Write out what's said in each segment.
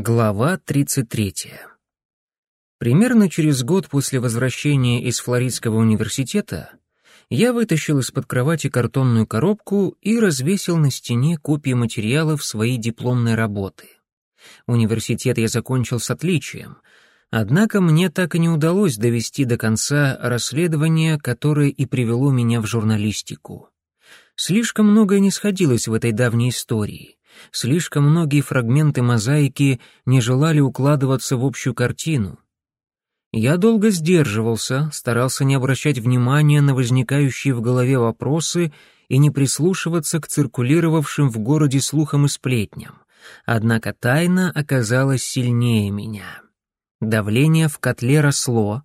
Глава 33. Примерно через год после возвращения из Флоридского университета я вытащил из-под кровати картонную коробку и развесил на стене копии материалов своей дипломной работы. Университет я закончил с отличием, однако мне так и не удалось довести до конца расследование, которое и привело меня в журналистику. Слишком многое не сходилось в этой давней истории. Слишком многие фрагменты мозаики не желали укладываться в общую картину. Я долго сдерживался, старался не обращать внимания на возникающие в голове вопросы и не прислушиваться к циркулировавшим в городе слухам и сплетням. Однако тайна оказалась сильнее меня. Давление в котле росло.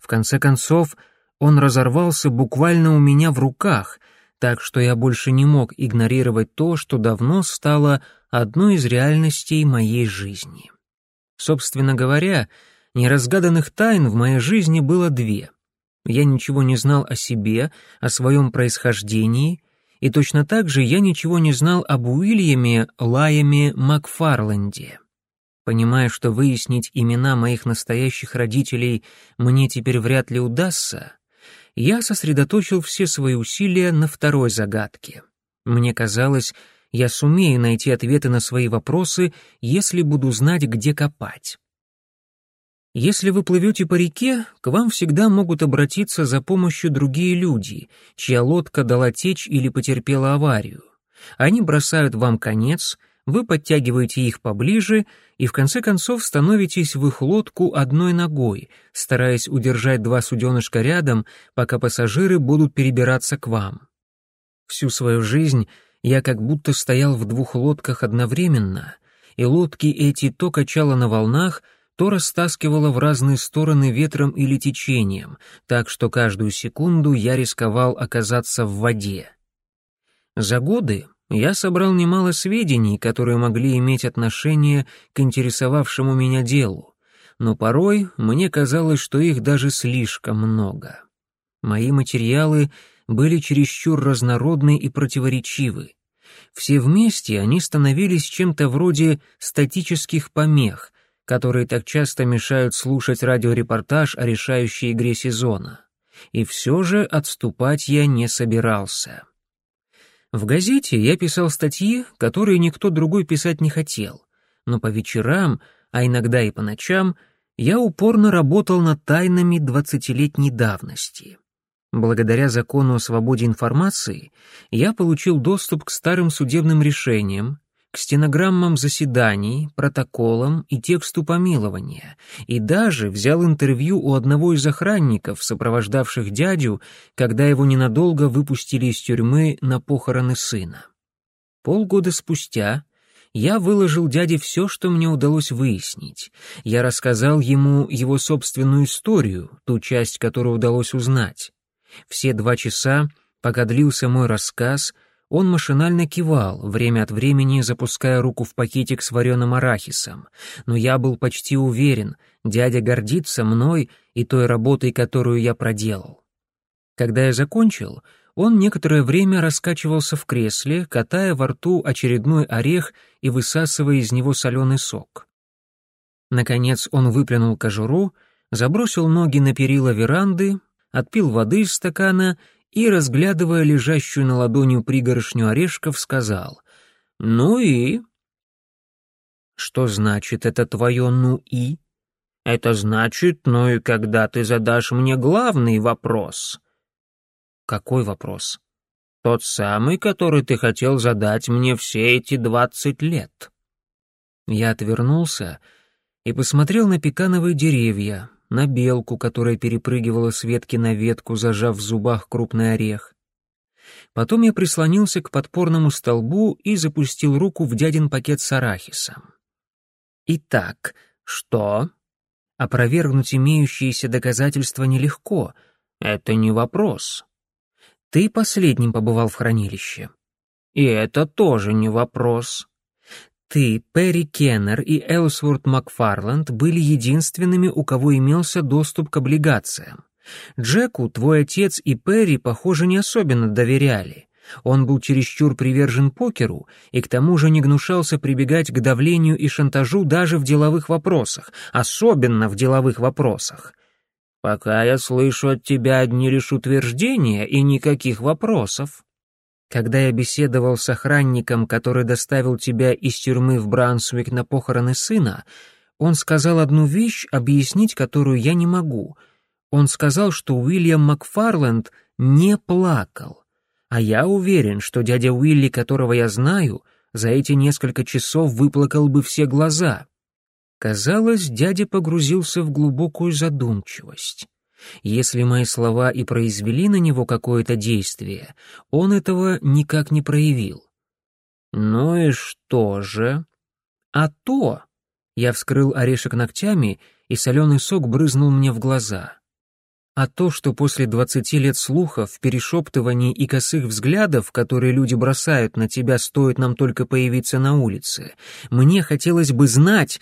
В конце концов, он разорвался буквально у меня в руках, так что я больше не мог игнорировать то, что давно стало одной из реальностей моей жизни. Собственно говоря, неразгаданных тайн в моей жизни было две. Я ничего не знал о себе, о своем происхождении, и точно так же я ничего не знал об Уильяме Лайаме Макфарленде. Понимая, что выяснить имена моих настоящих родителей мне теперь вряд ли удастся, я сосредоточил все свои усилия на второй загадке. Мне казалось, я сумею найти ответы на свои вопросы, если буду знать, где копать. Если вы плывете по реке, к вам всегда могут обратиться за помощью другие люди, чья лодка дала течь или потерпела аварию. Они бросают вам конец, вы подтягиваете их поближе и в конце концов становитесь в их лодку одной ногой, стараясь удержать два суденышка рядом, пока пассажиры будут перебираться к вам. Всю свою жизнь я как будто стоял в двух лодках одновременно, и лодки эти то качало на волнах, то растаскивало в разные стороны ветром или течением, так что каждую секунду я рисковал оказаться в воде. За годы я собрал немало сведений, которые могли иметь отношение к интересовавшему меня делу, но порой мне казалось, что их даже слишком много. Мои материалы были чересчур разнородны и противоречивы. Все вместе они становились чем-то вроде статических помех, которые так часто мешают слушать радиорепортаж о решающей игре сезона. И все же отступать я не собирался. В газете я писал статьи, которые никто другой писать не хотел, но по вечерам, а иногда и по ночам, я упорно работал над тайнами двадцатилетней давности. Благодаря закону о свободе информации я получил доступ к старым судебным решениям, к стенограммам заседаний, протоколам и тексту помилования, и даже взял интервью у одного из охранников, сопровождавших дядю, когда его ненадолго выпустили из тюрьмы на похороны сына. Полгода спустя я выложил дяде все, что мне удалось выяснить. Я рассказал ему его собственную историю, ту часть, которую удалось узнать. Все два часа, пока длился мой рассказ — он машинально кивал, время от времени запуская руку в пакетик с вареным арахисом. Но я был почти уверен, дядя гордится мной и той работой, которую я проделал. Когда я закончил, он некоторое время раскачивался в кресле, катая во рту очередной орех и высасывая из него соленый сок. Наконец он выплюнул кожуру, забросил ноги на перила веранды, отпил воды из стакана и, разглядывая лежащую на ладонью пригоршню орешков, сказал «Ну и?» «Что значит это твое «ну и»?» «Это значит, ну и когда ты задашь мне главный вопрос». «Какой вопрос?» «Тот самый, который ты хотел задать мне все эти двадцать лет». Я отвернулся и посмотрел на пекановые деревья, на белку, которая перепрыгивала с ветки на ветку, зажав в зубах крупный орех. Потом я прислонился к подпорному столбу и запустил руку в дядин пакет с арахисом. «Итак, что?» Опровергнуть имеющиеся доказательства нелегко. Это не вопрос. Ты последним побывал в хранилище. И это тоже не вопрос. Ты, Перри Кеннер и Элсворт Макфарланд были единственными, у кого имелся доступ к облигациям. Джеку твой отец и Перри, похоже, не особенно доверяли, Он был чересчур привержен покеру и к тому же не гнушался прибегать к давлению и шантажу даже в деловых вопросах, особенно в деловых вопросах. «Пока я слышу от тебя одни лишь утверждения и никаких вопросов», когда я беседовал с охранником, который доставил тебя из тюрьмы в Брансвик на похороны сына, он сказал одну вещь, объяснить которую я не могу. Он сказал, что Уильям Макфарленд не плакал. А я уверен, что дядя Уилли, которого я знаю, за эти несколько часов выплакал бы все глаза. Казалось, дядя погрузился в глубокую задумчивость. Если мои слова и произвели на него какое-то действие, он этого никак не проявил. «Ну и что же?» «А то...» Я вскрыл орешек ногтями, и соленый сок брызнул мне в глаза. А то, что после двадцати лет слухов, перешептываний и косых взглядов, которые люди бросают на тебя, стоит нам только появиться на улице, мне хотелось бы знать...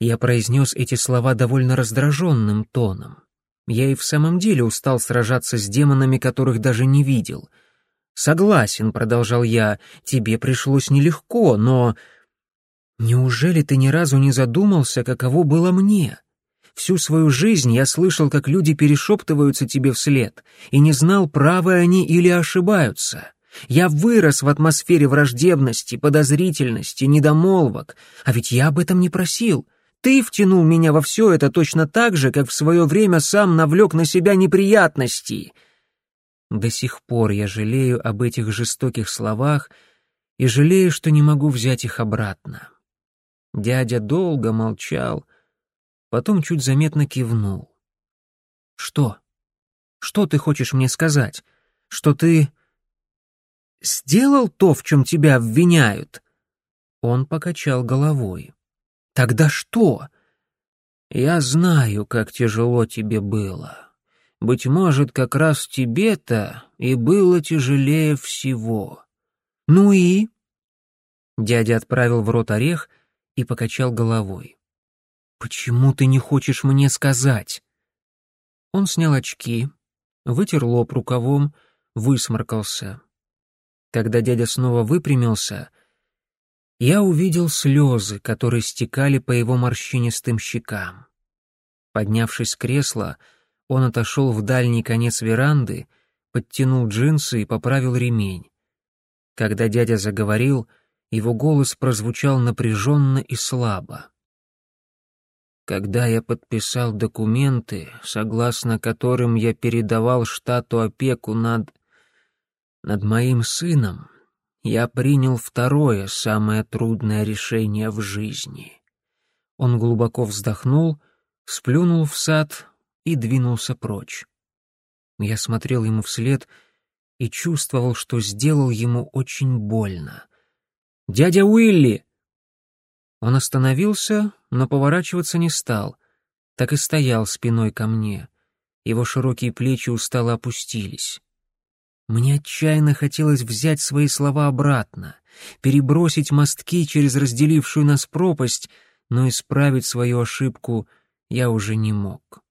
Я произнес эти слова довольно раздраженным тоном. Я и в самом деле устал сражаться с демонами, которых даже не видел. «Согласен», — продолжал я, — «тебе пришлось нелегко, но...» «Неужели ты ни разу не задумался, каково было мне? Всю свою жизнь я слышал, как люди перешептываются тебе вслед, и не знал, правы они или ошибаются. Я вырос в атмосфере враждебности, подозрительности, недомолвок, а ведь я об этом не просил». Ты втянул меня во все это точно так же, как в свое время сам навлек на себя неприятности. До сих пор я жалею об этих жестоких словах и жалею, что не могу взять их обратно. Дядя долго молчал, потом чуть заметно кивнул. «Что? Что ты хочешь мне сказать? Что ты сделал то, в чем тебя обвиняют?» Он покачал головой. Тогда что? Я знаю, как тяжело тебе было. Быть может, как раз тебе-то и было тяжелее всего. Ну и? Дядя отправил в рот орех и покачал головой. «Почему ты не хочешь мне сказать?» Он снял очки, вытер лоб рукавом, высморкался. Когда дядя снова выпрямился — я увидел слезы, которые стекали по его морщинистым щекам. Поднявшись с кресла, он отошел в дальний конец веранды, подтянул джинсы и поправил ремень. Когда дядя заговорил, его голос прозвучал напряженно и слабо. Когда я подписал документы, согласно которым я передавал штату опеку над... над моим сыном, я принял второе, самое трудное решение в жизни. Он глубоко вздохнул, сплюнул в сад и двинулся прочь. Я смотрел ему вслед и чувствовал, что сделал ему очень больно. «Дядя Уилли!» Он остановился, но поворачиваться не стал, так и стоял спиной ко мне. Его широкие плечи устало опустились. Мне отчаянно хотелось взять свои слова обратно, перебросить мостки через разделившую нас пропасть, но исправить свою ошибку я уже не мог.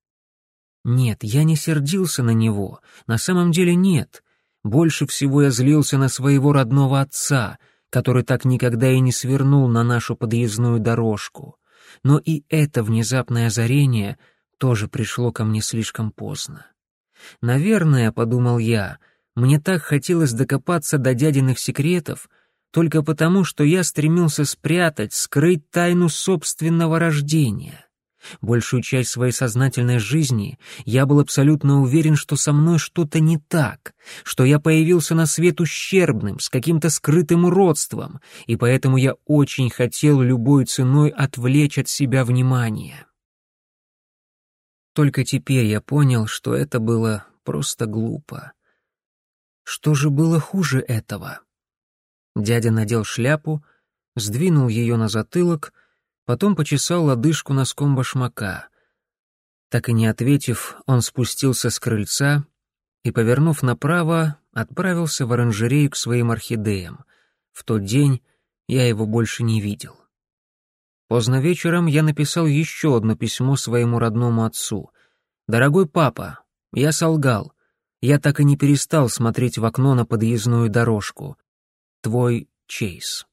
Нет, я не сердился на него, на самом деле нет. Больше всего я злился на своего родного отца, который так никогда и не свернул на нашу подъездную дорожку. Но и это внезапное озарение тоже пришло ко мне слишком поздно. Наверное, — подумал я, — мне так хотелось докопаться до дядиных секретов, только потому, что я стремился спрятать, скрыть тайну собственного рождения. Большую часть своей сознательной жизни я был абсолютно уверен, что со мной что-то не так, что я появился на свет ущербным, с каким-то скрытым уродством, и поэтому я очень хотел любой ценой отвлечь от себя внимание. Только теперь я понял, что это было просто глупо. Что же было хуже этого? Дядя надел шляпу, сдвинул ее на затылок, потом почесал лодыжку носком башмака. Так и не ответив, он спустился с крыльца и, повернув направо, отправился в оранжерею к своим орхидеям. В тот день я его больше не видел. Поздно вечером я написал еще одно письмо своему родному отцу. «Дорогой папа, я солгал. Я так и не перестал смотреть в окно на подъездную дорожку. Твой Чейз.